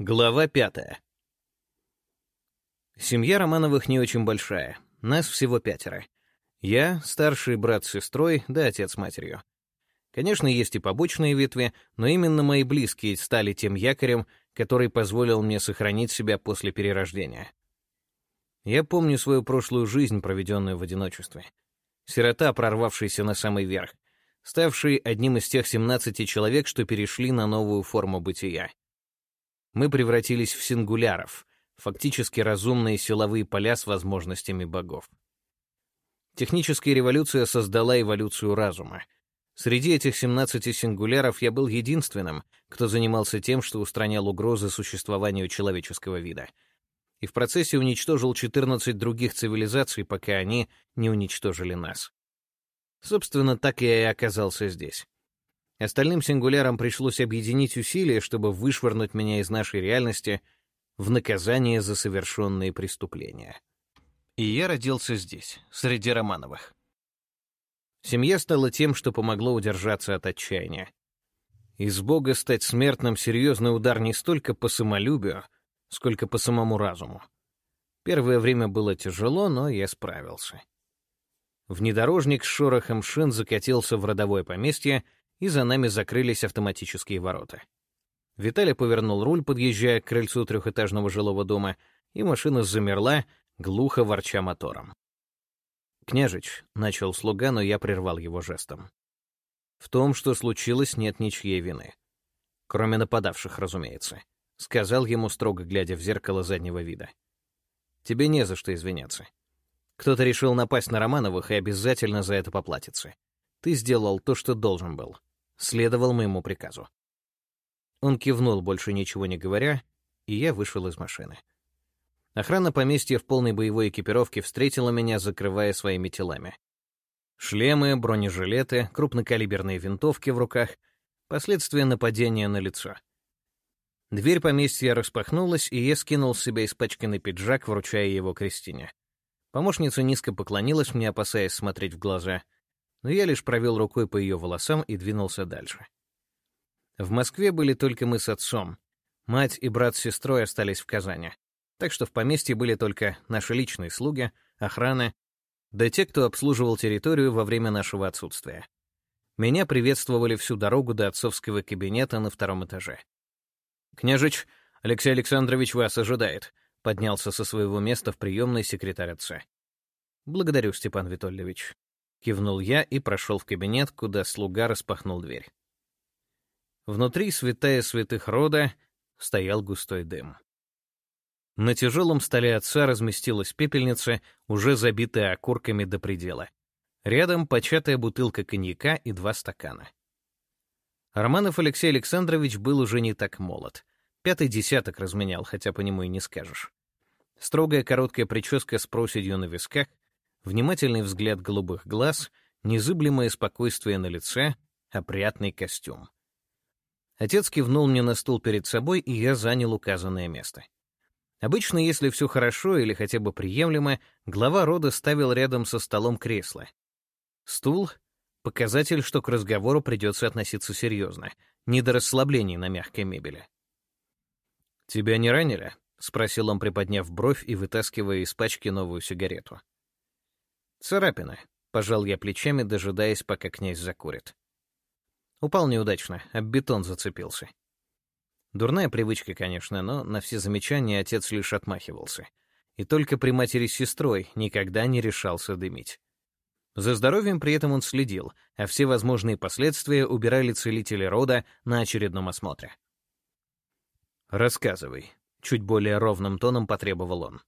Глава пятая. Семья Романовых не очень большая. Нас всего пятеро. Я, старший брат с сестрой, да отец с матерью. Конечно, есть и побочные ветви, но именно мои близкие стали тем якорем, который позволил мне сохранить себя после перерождения. Я помню свою прошлую жизнь, проведенную в одиночестве. Сирота, прорвавшийся на самый верх, ставший одним из тех 17 человек, что перешли на новую форму бытия — мы превратились в сингуляров, фактически разумные силовые поля с возможностями богов. Техническая революция создала эволюцию разума. Среди этих 17 сингуляров я был единственным, кто занимался тем, что устранял угрозы существованию человеческого вида. И в процессе уничтожил 14 других цивилизаций, пока они не уничтожили нас. Собственно, так я и оказался здесь. Остальным сингулярам пришлось объединить усилия, чтобы вышвырнуть меня из нашей реальности в наказание за совершенные преступления. И я родился здесь, среди Романовых. Семья стала тем, что помогло удержаться от отчаяния. Из Бога стать смертным — серьезный удар не столько по самолюбию, сколько по самому разуму. Первое время было тяжело, но я справился. Внедорожник с шорохом шин закатился в родовое поместье — и за нами закрылись автоматические ворота. Виталий повернул руль, подъезжая к крыльцу трехэтажного жилого дома, и машина замерла, глухо ворча мотором. «Княжич», — начал слуга, но я прервал его жестом. «В том, что случилось, нет ничьей вины. Кроме нападавших, разумеется», — сказал ему, строго глядя в зеркало заднего вида. «Тебе не за что извиняться. Кто-то решил напасть на Романовых и обязательно за это поплатится. Ты сделал то, что должен был следовал моему приказу. Он кивнул, больше ничего не говоря, и я вышел из машины. Охрана поместья в полной боевой экипировке встретила меня, закрывая своими телами. Шлемы, бронежилеты, крупнокалиберные винтовки в руках, последствия нападения на лицо. Дверь поместья распахнулась, и я скинул с себя испачканный пиджак, вручая его Кристине. Помощница низко поклонилась мне, опасаясь смотреть в глаза — но я лишь провел рукой по ее волосам и двинулся дальше. В Москве были только мы с отцом. Мать и брат с сестрой остались в Казани. Так что в поместье были только наши личные слуги, охрана, да те, кто обслуживал территорию во время нашего отсутствия. Меня приветствовали всю дорогу до отцовского кабинета на втором этаже. «Княжич, Алексей Александрович вас ожидает», — поднялся со своего места в приемной секретарь отца. «Благодарю, Степан Витольевич. Кивнул я и прошел в кабинет, куда слуга распахнул дверь. Внутри святая святых рода стоял густой дым. На тяжелом столе отца разместилась пепельница, уже забитая окурками до предела. Рядом початая бутылка коньяка и два стакана. Романов Алексей Александрович был уже не так молод. Пятый десяток разменял, хотя по нему и не скажешь. Строгая короткая прическа с проседью на висках, внимательный взгляд голубых глаз, незыблемое спокойствие на лице, опрятный костюм. Отец кивнул мне на стул перед собой, и я занял указанное место. Обычно, если все хорошо или хотя бы приемлемо, глава рода ставил рядом со столом кресло. Стул — показатель, что к разговору придется относиться серьезно, не до расслаблений на мягкой мебели. «Тебя не ранили?» — спросил он, приподняв бровь и вытаскивая из пачки новую сигарету. «Царапина», — пожал я плечами, дожидаясь, пока князь закурит. Упал неудачно, об бетон зацепился. Дурная привычка, конечно, но на все замечания отец лишь отмахивался. И только при матери с сестрой никогда не решался дымить. За здоровьем при этом он следил, а все возможные последствия убирали целители рода на очередном осмотре. «Рассказывай», — чуть более ровным тоном потребовал он.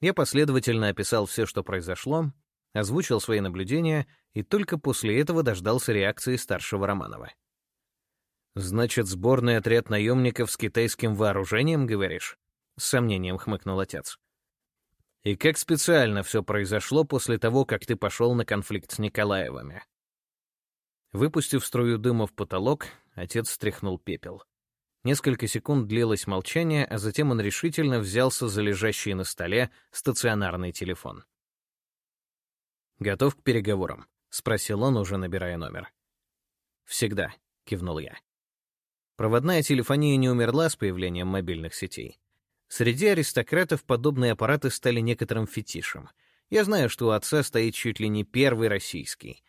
Я последовательно описал все, что произошло, озвучил свои наблюдения и только после этого дождался реакции старшего Романова. «Значит, сборный отряд наемников с китайским вооружением, говоришь?» — с сомнением хмыкнул отец. «И как специально все произошло после того, как ты пошел на конфликт с Николаевыми?» Выпустив струю дыма в потолок, отец стряхнул пепел. Несколько секунд длилось молчание, а затем он решительно взялся за лежащий на столе стационарный телефон. «Готов к переговорам?» — спросил он, уже набирая номер. «Всегда», — кивнул я. Проводная телефония не умерла с появлением мобильных сетей. Среди аристократов подобные аппараты стали некоторым фетишем. Я знаю, что у отца стоит чуть ли не первый российский.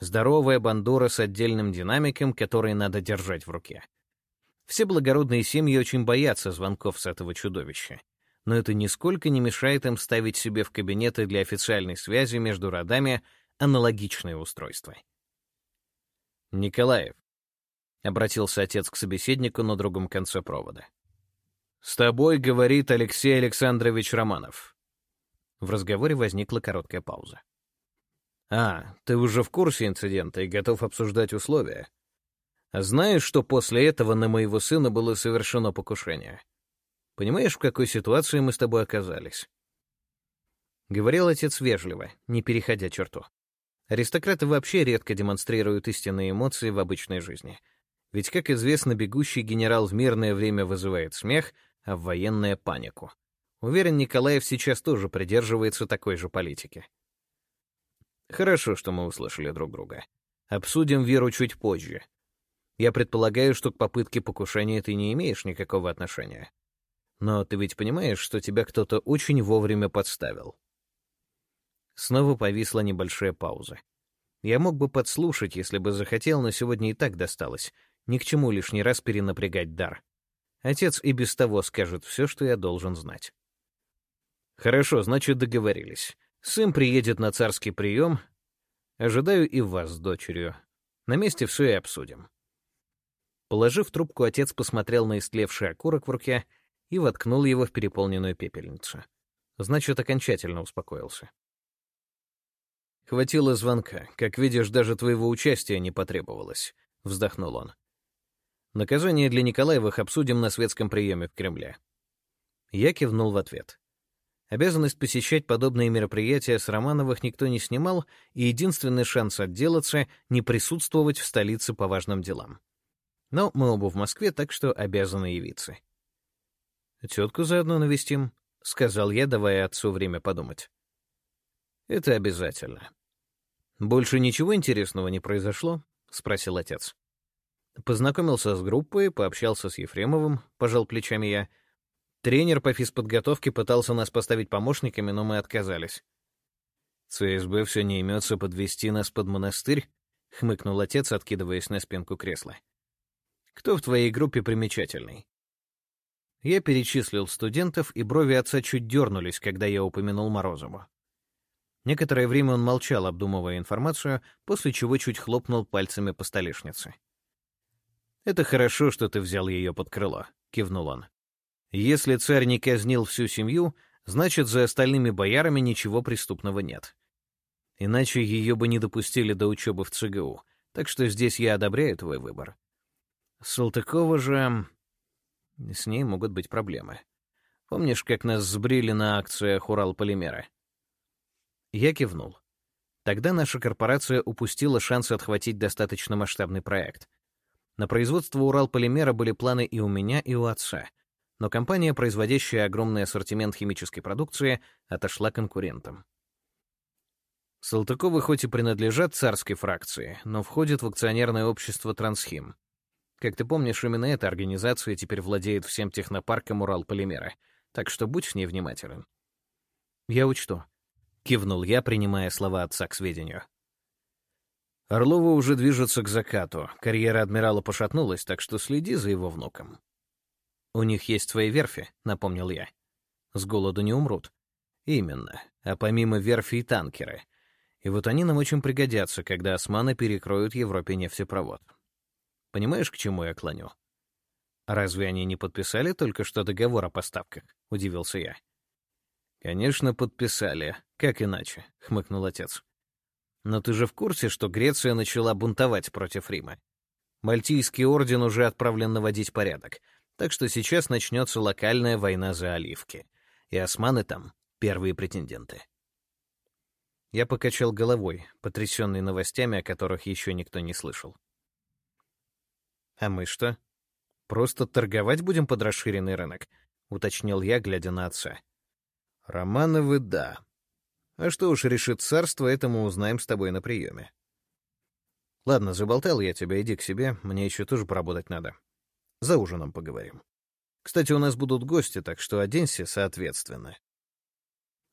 Здоровая бандура с отдельным динамиком, который надо держать в руке. Все благородные семьи очень боятся звонков с этого чудовища. Но это нисколько не мешает им ставить себе в кабинеты для официальной связи между родами аналогичные устройства. Николаев, — обратился отец к собеседнику на другом конце провода. «С тобой говорит Алексей Александрович Романов». В разговоре возникла короткая пауза. «А, ты уже в курсе инцидента и готов обсуждать условия. А знаешь, что после этого на моего сына было совершено покушение? Понимаешь, в какой ситуации мы с тобой оказались?» Говорил отец вежливо, не переходя черту. Аристократы вообще редко демонстрируют истинные эмоции в обычной жизни — ведь, как известно, бегущий генерал в мирное время вызывает смех, а в военное — панику. Уверен, Николаев сейчас тоже придерживается такой же политики. Хорошо, что мы услышали друг друга. Обсудим Веру чуть позже. Я предполагаю, что к попытке покушения ты не имеешь никакого отношения. Но ты ведь понимаешь, что тебя кто-то очень вовремя подставил. Снова повисла небольшая пауза. Я мог бы подслушать, если бы захотел, но сегодня и так досталось. Ни к чему лишний раз перенапрягать дар. Отец и без того скажет все, что я должен знать. Хорошо, значит, договорились. Сын приедет на царский прием. Ожидаю и вас с дочерью. На месте все и обсудим. Положив трубку, отец посмотрел на истлевший окурок в руке и воткнул его в переполненную пепельницу. Значит, окончательно успокоился. «Хватило звонка. Как видишь, даже твоего участия не потребовалось», — вздохнул он. Наказание для Николаевых обсудим на светском приеме в Кремле. Я кивнул в ответ. Обязанность посещать подобные мероприятия с Романовых никто не снимал, и единственный шанс отделаться — не присутствовать в столице по важным делам. Но мы оба в Москве, так что обязаны явиться. «Тетку заодно навестим», — сказал я, давая отцу время подумать. «Это обязательно». «Больше ничего интересного не произошло?» — спросил отец. Познакомился с группой, пообщался с Ефремовым, пожал плечами я. Тренер по физподготовке пытался нас поставить помощниками, но мы отказались. «ЦСБ все не имется подвести нас под монастырь?» — хмыкнул отец, откидываясь на спинку кресла. «Кто в твоей группе примечательный?» Я перечислил студентов, и брови отца чуть дернулись, когда я упомянул Морозову. Некоторое время он молчал, обдумывая информацию, после чего чуть хлопнул пальцами по столешнице. «Это хорошо, что ты взял ее под крыло», — кивнул он. «Если царь не казнил всю семью, значит, за остальными боярами ничего преступного нет. Иначе ее бы не допустили до учебы в ЦГУ, так что здесь я одобряю твой выбор. Салтыкова же... С ней могут быть проблемы. Помнишь, как нас сбрили на акциях Урал-Полимера?» Я кивнул. Тогда наша корпорация упустила шанс отхватить достаточно масштабный проект. На производство Уралполимера были планы и у меня, и у отца. Но компания, производящая огромный ассортимент химической продукции, отошла конкурентам. Салтыковы хоть и принадлежат царской фракции, но входят в акционерное общество «Трансхим». Как ты помнишь, именно эта организация теперь владеет всем технопарком Уралполимера, так что будь с ней внимателен. «Я учту», — кивнул я, принимая слова отца к сведению. Орлова уже движется к закату. Карьера адмирала пошатнулась, так что следи за его внуком. «У них есть свои верфи», — напомнил я. «С голоду не умрут». «Именно. А помимо верфи и танкеры. И вот они нам очень пригодятся, когда османы перекроют Европе нефтепровод. Понимаешь, к чему я клоню?» «Разве они не подписали только что договор о поставках?» — удивился я. «Конечно, подписали. Как иначе?» — хмыкнул отец. Но ты же в курсе, что Греция начала бунтовать против Рима? Мальтийский орден уже отправлен наводить порядок, так что сейчас начнется локальная война за оливки. И османы там — первые претенденты. Я покачал головой, потрясенный новостями, о которых еще никто не слышал. «А мы что? Просто торговать будем под расширенный рынок?» — уточнил я, глядя на отца. «Романовы — да. А что уж решит царство, это мы узнаем с тобой на приеме. Ладно, заболтал я тебя, иди к себе, мне еще тоже поработать надо. За ужином поговорим. Кстати, у нас будут гости, так что оденься соответственно».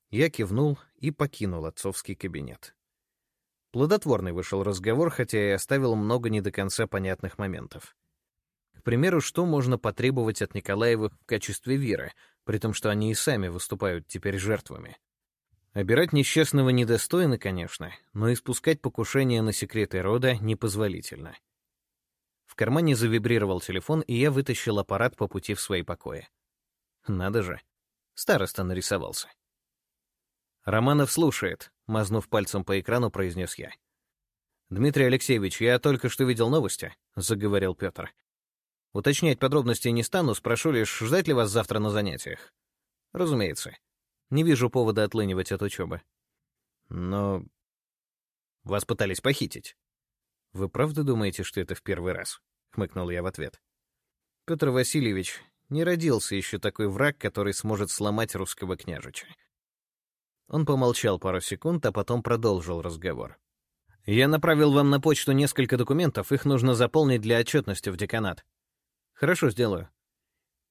Я кивнул и покинул отцовский кабинет. Плодотворный вышел разговор, хотя и оставил много не до конца понятных моментов. К примеру, что можно потребовать от Николаевых в качестве вира, при том, что они и сами выступают теперь жертвами. Обирать несчастного недостойно, конечно, но испускать покушение на секреты рода непозволительно. В кармане завибрировал телефон, и я вытащил аппарат по пути в свои покои. Надо же, староста нарисовался. «Романов слушает», — мазнув пальцем по экрану, произнес я. «Дмитрий Алексеевич, я только что видел новости», — заговорил Петр. «Уточнять подробности не стану, спрошу лишь, ждать ли вас завтра на занятиях?» «Разумеется. Не вижу повода отлынивать от учебы». «Но...» «Вас пытались похитить». «Вы правда думаете, что это в первый раз?» — хмыкнул я в ответ. «Петр Васильевич, не родился еще такой враг, который сможет сломать русского княжича. Он помолчал пару секунд, а потом продолжил разговор. «Я направил вам на почту несколько документов, их нужно заполнить для отчетности в деканат». «Хорошо, сделаю».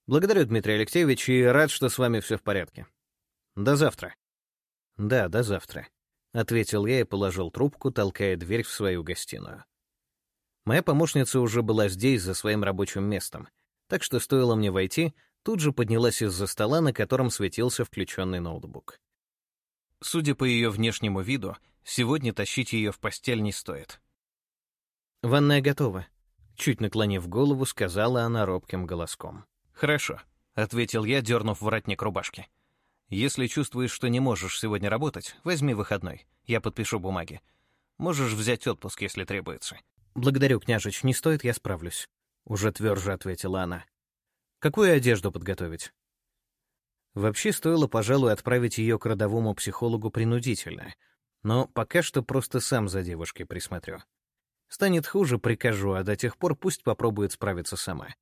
«Благодарю, Дмитрий Алексеевич, и рад, что с вами все в порядке. До завтра». «Да, до завтра», — ответил я и положил трубку, толкая дверь в свою гостиную. Моя помощница уже была здесь, за своим рабочим местом, так что стоило мне войти, тут же поднялась из-за стола, на котором светился включенный ноутбук. Судя по ее внешнему виду, сегодня тащить ее в постель не стоит. «Ванная готова», — чуть наклонив голову, сказала она робким голоском. «Хорошо», — ответил я, дернув воротник рубашки. «Если чувствуешь, что не можешь сегодня работать, возьми выходной. Я подпишу бумаги. Можешь взять отпуск, если требуется». «Благодарю, княжич, не стоит, я справлюсь», — уже тверже ответила она. «Какую одежду подготовить?» Вообще стоило, пожалуй, отправить ее к родовому психологу принудительно, но пока что просто сам за девушкой присмотрю. Станет хуже, прикажу, а до тех пор пусть попробует справиться сама.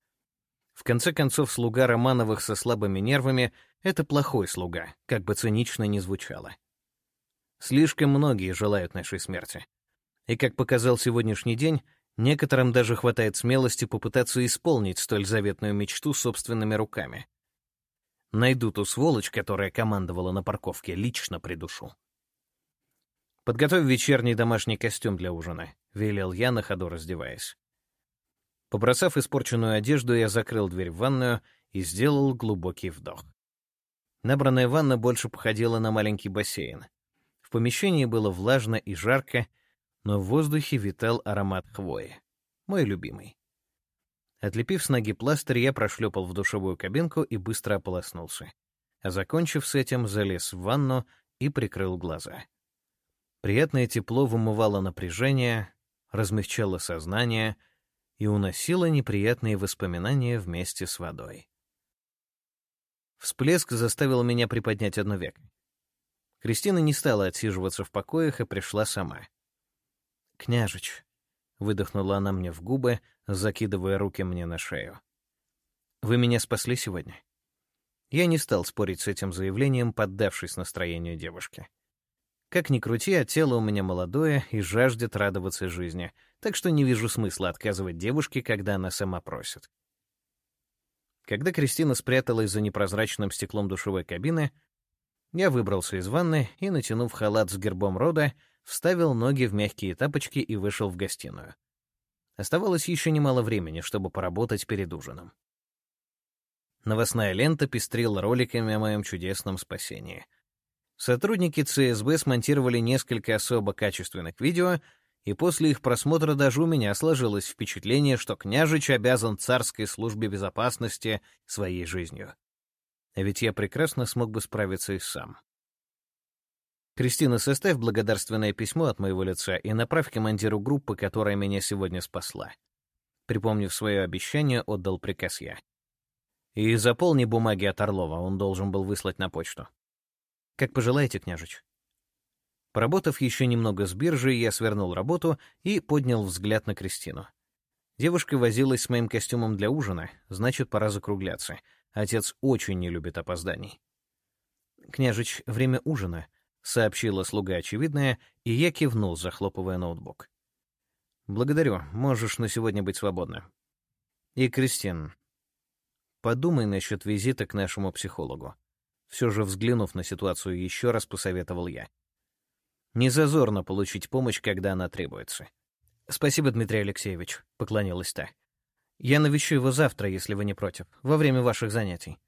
В конце концов, слуга Романовых со слабыми нервами — это плохой слуга, как бы цинично ни звучало. Слишком многие желают нашей смерти. И, как показал сегодняшний день, некоторым даже хватает смелости попытаться исполнить столь заветную мечту собственными руками — Найду ту сволочь, которая командовала на парковке, лично придушу. «Подготовь вечерний домашний костюм для ужина», — велел я, на ходу раздеваясь. Побросав испорченную одежду, я закрыл дверь в ванную и сделал глубокий вдох. Набранная ванна больше походила на маленький бассейн. В помещении было влажно и жарко, но в воздухе витал аромат хвои. Мой любимый. Отлепив с ноги пластырь, я прошлепал в душевую кабинку и быстро ополоснулся. А закончив с этим, залез в ванну и прикрыл глаза. Приятное тепло вымывало напряжение, размягчало сознание и уносило неприятные воспоминания вместе с водой. Всплеск заставил меня приподнять одно век. Кристина не стала отсиживаться в покоях и пришла сама. «Княжич», — выдохнула она мне в губы, закидывая руки мне на шею. «Вы меня спасли сегодня?» Я не стал спорить с этим заявлением, поддавшись настроению девушки. Как ни крути, а тело у меня молодое и жаждет радоваться жизни, так что не вижу смысла отказывать девушке, когда она сама просит. Когда Кристина спряталась за непрозрачным стеклом душевой кабины, я выбрался из ванны и, натянув халат с гербом рода, вставил ноги в мягкие тапочки и вышел в гостиную. Оставалось еще немало времени, чтобы поработать перед ужином. Новостная лента пестрила роликами о моем чудесном спасении. Сотрудники ЦСБ смонтировали несколько особо качественных видео, и после их просмотра даже у меня сложилось впечатление, что княжич обязан царской службе безопасности своей жизнью. А ведь я прекрасно смог бы справиться и сам. Кристина, составь благодарственное письмо от моего лица и направь командиру группы, которая меня сегодня спасла. Припомнив свое обещание, отдал приказ я. И заполни бумаги от Орлова, он должен был выслать на почту. Как пожелаете, княжич. Поработав еще немного с биржей, я свернул работу и поднял взгляд на Кристину. Девушка возилась с моим костюмом для ужина, значит, пора закругляться. Отец очень не любит опозданий. «Княжич, время ужина», — сообщила слуга очевидное, и я кивнул, захлопывая ноутбук. «Благодарю, можешь на сегодня быть свободна. И, Кристин, подумай насчет визита к нашему психологу. Все же, взглянув на ситуацию еще раз, посоветовал я. Не зазорно получить помощь, когда она требуется. «Спасибо, Дмитрий Алексеевич», — поклонилась та. «Я навещу его завтра, если вы не против, во время ваших занятий».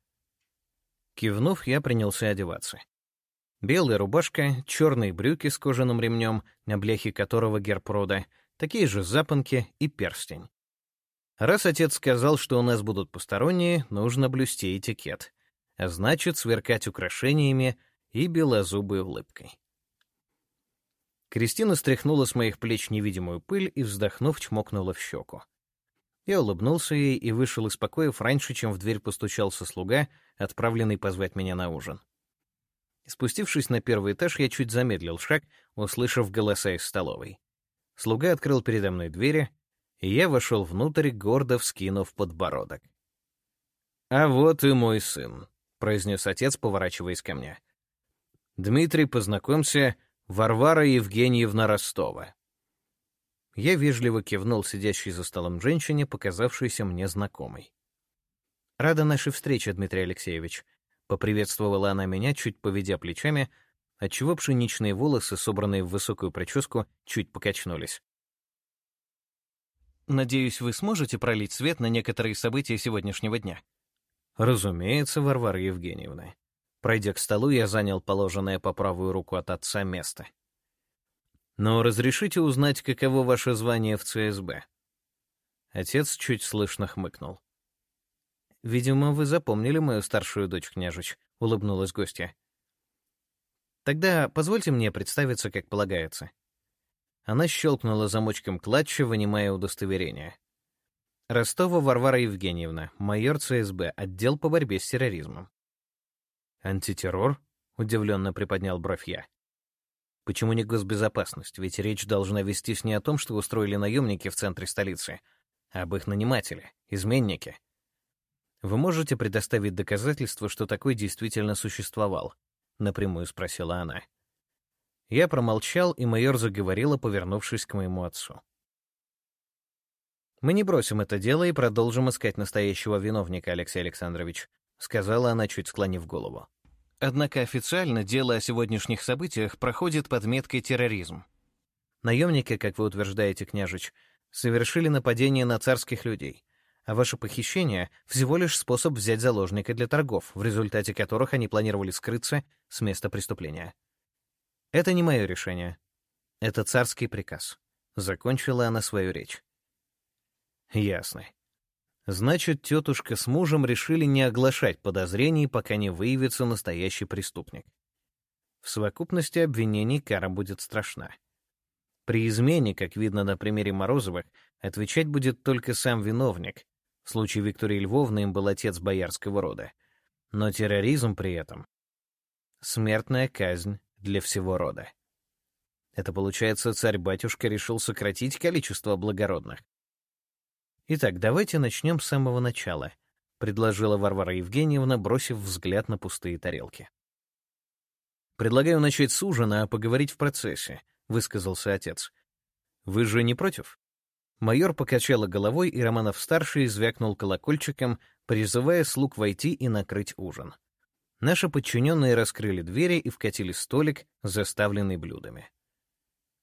Кивнув, я принялся одеваться. Белая рубашка, черные брюки с кожаным ремнем, на бляхе которого герб рода, такие же запонки и перстень. Раз отец сказал, что у нас будут посторонние, нужно блюсти этикет, а значит, сверкать украшениями и белозубой улыбкой. Кристина стряхнула с моих плеч невидимую пыль и, вздохнув, чмокнула в щеку. Я улыбнулся ей и вышел из покоев раньше, чем в дверь постучался слуга, отправленный позвать меня на ужин. Спустившись на первый этаж, я чуть замедлил шаг, услышав голоса из столовой. Слуга открыл передо мной двери, и я вошел внутрь, гордо вскинув подбородок. «А вот и мой сын», — произнес отец, поворачиваясь ко мне. «Дмитрий, познакомься, Варвара Евгеньевна Ростова. Я вежливо кивнул сидящей за столом женщине, показавшейся мне знакомой. «Рада нашей встрече, Дмитрий Алексеевич», — поприветствовала она меня, чуть поведя плечами, отчего пшеничные волосы, собранные в высокую прическу, чуть покачнулись. «Надеюсь, вы сможете пролить свет на некоторые события сегодняшнего дня?» «Разумеется, Варвара Евгеньевна», Пройдя к столу, я занял положенное по правую руку от отца место. «Но разрешите узнать, каково ваше звание в ЦСБ?» Отец чуть слышно хмыкнул. «Видимо, вы запомнили мою старшую дочь, княжич», — улыбнулась гостья. «Тогда позвольте мне представиться, как полагается». Она щелкнула замочком клатча, вынимая удостоверение. Ростова Варвара Евгеньевна, майор ЦСБ, отдел по борьбе с терроризмом. «Антитеррор?» — удивленно приподнял бровь я. «Почему не госбезопасность? Ведь речь должна вестись не о том, что устроили наемники в центре столицы, а об их нанимателе, изменнике. Вы можете предоставить доказательства, что такой действительно существовал?» — напрямую спросила она. Я промолчал, и майор заговорила, повернувшись к моему отцу. «Мы не бросим это дело и продолжим искать настоящего виновника, Алексей Александрович. — сказала она, чуть склонив голову. Однако официально дело о сегодняшних событиях проходит под меткой терроризм. Наемники, как вы утверждаете, княжич, совершили нападение на царских людей, а ваше похищение — всего лишь способ взять заложника для торгов, в результате которых они планировали скрыться с места преступления. Это не мое решение. Это царский приказ. Закончила она свою речь. Ясно. Значит, тетушка с мужем решили не оглашать подозрений, пока не выявится настоящий преступник. В совокупности обвинений кара будет страшна. При измене, как видно на примере Морозовых, отвечать будет только сам виновник. В случае Виктории Львовны им был отец боярского рода. Но терроризм при этом — смертная казнь для всего рода. Это получается, царь-батюшка решил сократить количество благородных. Итак, давайте начнем с самого начала, предложила Варвара Евгеньевна, бросив взгляд на пустые тарелки. Предлагаю начать с ужина, а поговорить в процессе, высказался отец. Вы же не против? Майор покачала головой, и Романов-старший звякнул колокольчиком, призывая слуг войти и накрыть ужин. Наши подчиненные раскрыли двери и вкатили столик, заставленный блюдами.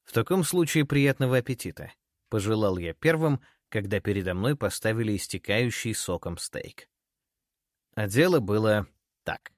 «В таком случае приятного аппетита», — пожелал я первым, когда передо мной поставили истекающий соком стейк. А дело было так.